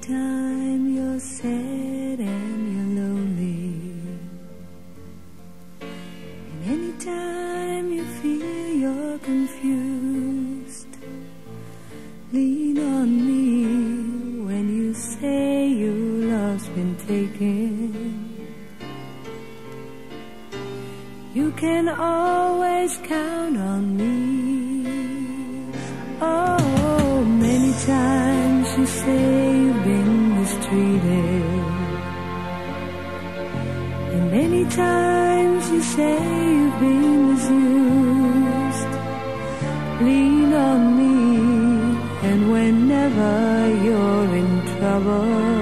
Anytime you're sad and you're lonely, and anytime you feel you're confused, lean on me when you say your love's been taken. You can always count on me. Oh, many times you say And many times you say you've been misused. Lean on me, and whenever you're in trouble,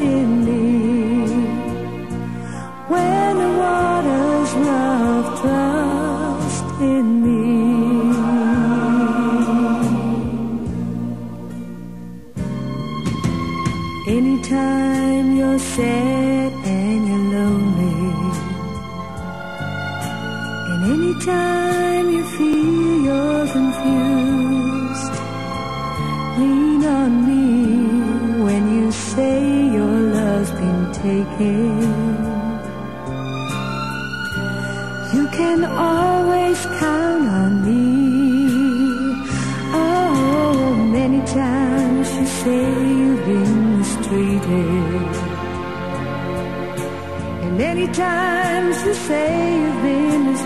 in me when the waters rough. Trust in me. Anytime you're sad You can always count on me. Oh, many times you say you've been mistreated. And many times you say you've been misused.